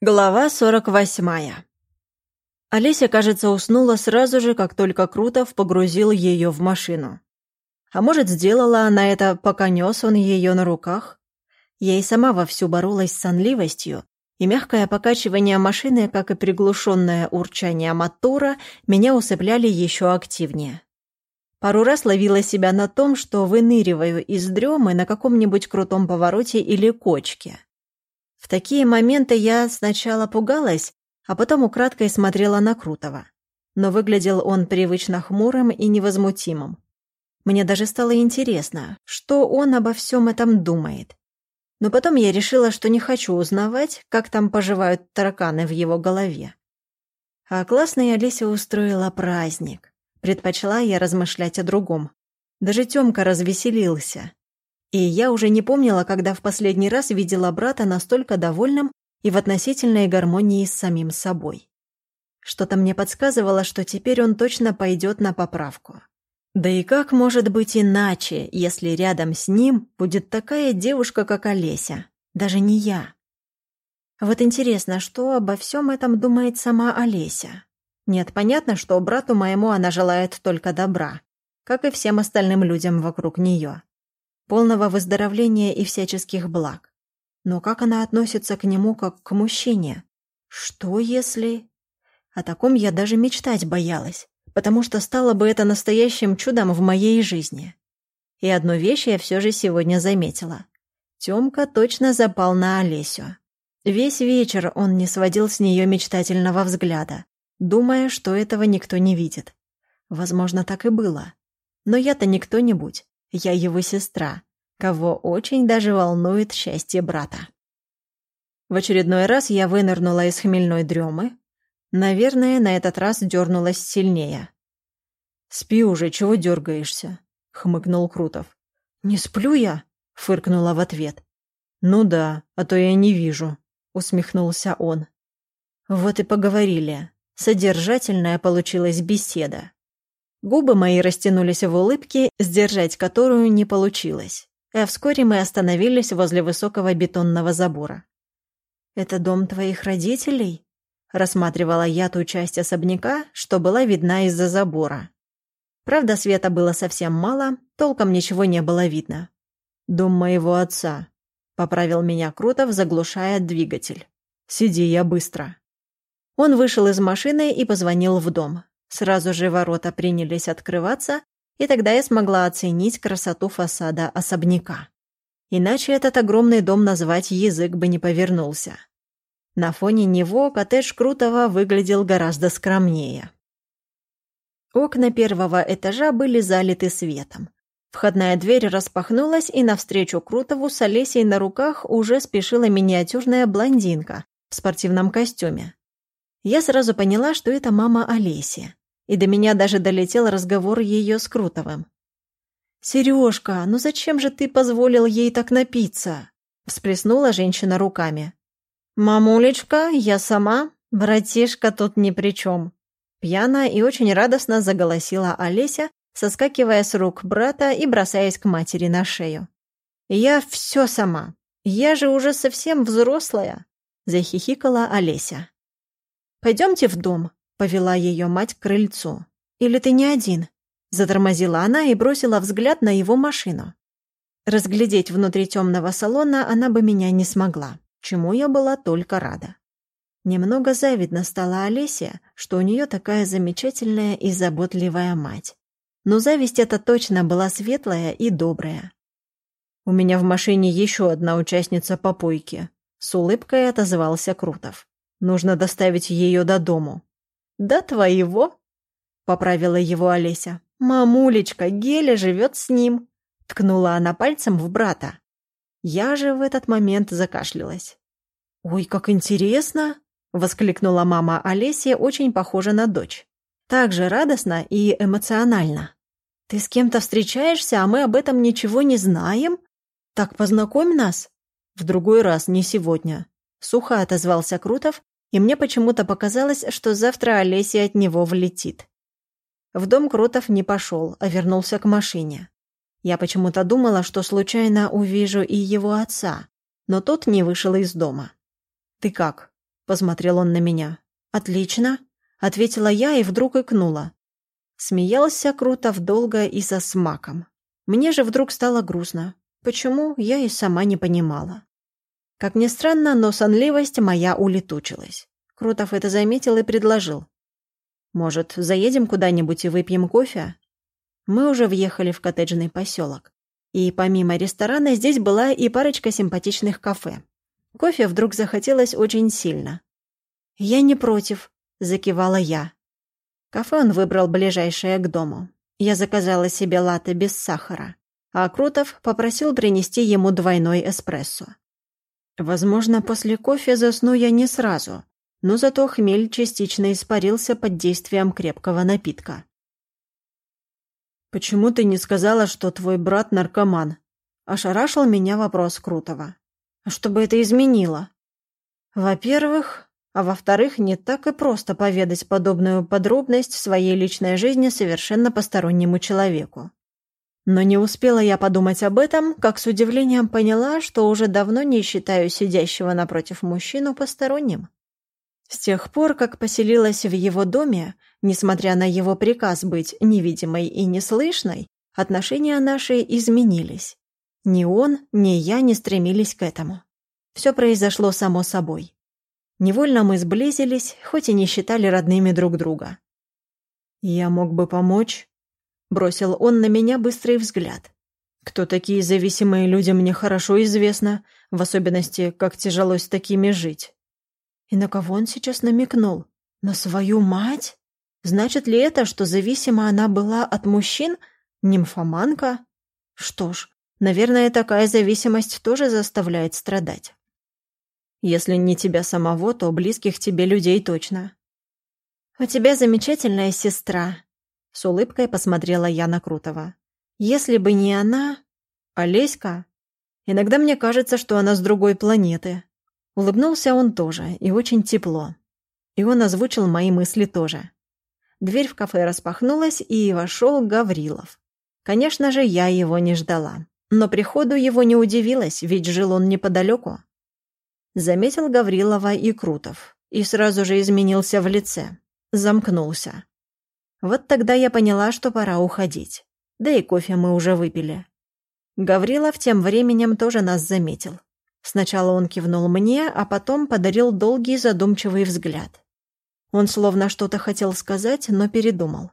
Глава сорок восьмая. Олеся, кажется, уснула сразу же, как только Крутов погрузил ее в машину. А может, сделала она это, пока нес он ее на руках? Я и сама вовсю боролась с сонливостью, и мягкое покачивание машины, как и приглушенное урчание мотора, меня усыпляли еще активнее. Пару раз ловила себя на том, что выныриваю из дремы на каком-нибудь крутом повороте или кочке – в такие моменты я сначала пугалась, а потом украдкой смотрела на Крутого. Но выглядел он привычно хмурым и невозмутимым. Мне даже стало интересно, что он обо всем этом думает. Но потом я решила, что не хочу узнавать, как там поживают тараканы в его голове. А классная Олеся устроила праздник. Предпочла я размышлять о другом. Даже Тёмка развеселился. И я уже не помнила, когда в последний раз видела брата настолько довольным и в относительной гармонии с самим собой. Что-то мне подсказывало, что теперь он точно пойдет на поправку. Да и как может быть иначе, если рядом с ним будет такая девушка, как Олеся? Даже не я. Вот интересно, что обо всем этом думает сама Олеся? Нет, понятно, что брату моему она желает только добра, как и всем остальным людям вокруг нее полного выздоровления и всяческих благ. Но как она относится к нему как к мужчине? Что если... О таком я даже мечтать боялась, потому что стало бы это настоящим чудом в моей жизни. И одну вещь я все же сегодня заметила. Тёмка точно запал на Олесю. Весь вечер он не сводил с нее мечтательного взгляда, думая, что этого никто не видит. Возможно, так и было. Но я-то не кто-нибудь. Я его сестра, кого очень даже волнует счастье брата. В очередной раз я вынырнула из хмельной дремы. Наверное, на этот раз дернулась сильнее. «Спи уже, чего дергаешься?» — хмыкнул Крутов. «Не сплю я?» — фыркнула в ответ. «Ну да, а то я не вижу», — усмехнулся он. Вот и поговорили. Содержательная получилась беседа. Губы мои растянулись в улыбке, сдержать которую не получилось. А вскоре мы остановились возле высокого бетонного забора. «Это дом твоих родителей?» Рассматривала я ту часть особняка, что была видна из-за забора. Правда, света было совсем мало, толком ничего не было видно. «Дом моего отца», — поправил меня Крутов, заглушая двигатель. «Сиди, я быстро». Он вышел из машины и позвонил в дом. Сразу же ворота принялись открываться, и тогда я смогла оценить красоту фасада особняка. Иначе этот огромный дом назвать язык бы не повернулся. На фоне него коттедж Крутого выглядел гораздо скромнее. Окна первого этажа были залиты светом. Входная дверь распахнулась, и навстречу Крутову с Олесей на руках уже спешила миниатюрная блондинка в спортивном костюме. Я сразу поняла, что это мама Олеси и до меня даже долетел разговор ее с Крутовым. «Сережка, ну зачем же ты позволил ей так напиться?» — всплеснула женщина руками. «Мамулечка, я сама, братишка тут ни при чем». Пьяно и очень радостно заголосила Олеся, соскакивая с рук брата и бросаясь к матери на шею. «Я все сама. Я же уже совсем взрослая», — захихикала Олеся. «Пойдемте в дом», Повела ее мать к крыльцу. «Или ты не один?» Затормозила она и бросила взгляд на его машину. Разглядеть внутри темного салона она бы меня не смогла, чему я была только рада. Немного завидно стала Олесе, что у нее такая замечательная и заботливая мать. Но зависть эта точно была светлая и добрая. «У меня в машине еще одна участница попойки», — с улыбкой отозвался Крутов. «Нужно доставить ее до дому». «Да твоего», — поправила его Олеся. «Мамулечка, Геля живет с ним», — ткнула она пальцем в брата. Я же в этот момент закашлялась. «Ой, как интересно!» — воскликнула мама Олеси, очень похожа на дочь. Так же радостно и эмоционально. «Ты с кем-то встречаешься, а мы об этом ничего не знаем? Так познакомь нас!» «В другой раз, не сегодня», — сухо отозвался Крутов и мне почему-то показалось, что завтра Олеся от него влетит. В дом Крутов не пошел, а вернулся к машине. Я почему-то думала, что случайно увижу и его отца, но тот не вышел из дома. «Ты как?» посмотрел он на меня. «Отлично», — ответила я и вдруг икнула. Смеялся Крутов долго и со смаком. Мне же вдруг стало грустно. Почему, я и сама не понимала. Как ни странно, но сонливость моя улетучилась. Крутов это заметил и предложил. «Может, заедем куда-нибудь и выпьем кофе?» Мы уже въехали в коттеджный поселок. И помимо ресторана здесь была и парочка симпатичных кафе. Кофе вдруг захотелось очень сильно. «Я не против», — закивала я. Кафе он выбрал ближайшее к дому. Я заказала себе латте без сахара, а Крутов попросил принести ему двойной эспрессо. Возможно, после кофе засну я не сразу, но зато хмель частично испарился под действием крепкого напитка. «Почему ты не сказала, что твой брат наркоман?» Ошарашил меня вопрос Крутого. «А что бы это изменило?» «Во-первых, а во-вторых, не так и просто поведать подобную подробность в своей личной жизни совершенно постороннему человеку. Но не успела я подумать об этом, как с удивлением поняла, что уже давно не считаю сидящего напротив мужчину посторонним. С тех пор, как поселилась в его доме, несмотря на его приказ быть невидимой и неслышной, отношения наши изменились. Ни он, ни я не стремились к этому. Все произошло само собой. Невольно мы сблизились, хоть и не считали родными друг друга. «Я мог бы помочь?» Бросил он на меня быстрый взгляд. «Кто такие зависимые люди, мне хорошо известно, в особенности, как тяжело с такими жить». И на кого он сейчас намекнул? На свою мать? Значит ли это, что зависима она была от мужчин? Нимфоманка? Что ж, наверное, такая зависимость тоже заставляет страдать. Если не тебя самого, то близких тебе людей точно. «У тебя замечательная сестра», — с улыбкой посмотрела я на Крутого. «Если бы не она...» «Олеська? Иногда мне кажется, что она с другой планеты», Улыбнулся он тоже, и очень тепло. И он озвучил мои мысли тоже. Дверь в кафе распахнулась, и вошел Гаврилов. Конечно же, я его не ждала. Но приходу его не удивилась, ведь жил он неподалеку. Заметил Гаврилова и Крутов. И сразу же изменился в лице. Замкнулся. Вот тогда я поняла, что пора уходить. Да и кофе мы уже выпили. Гаврилов тем временем тоже нас заметил. Сначала он кивнул мне, а потом подарил долгий задумчивый взгляд. Он словно что-то хотел сказать, но передумал.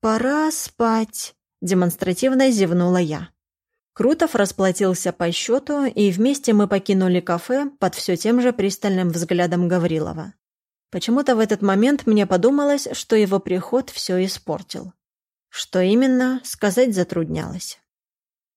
«Пора спать», — демонстративно зевнула я. Крутов расплатился по счету, и вместе мы покинули кафе под все тем же пристальным взглядом Гаврилова. Почему-то в этот момент мне подумалось, что его приход все испортил. Что именно, сказать затруднялось.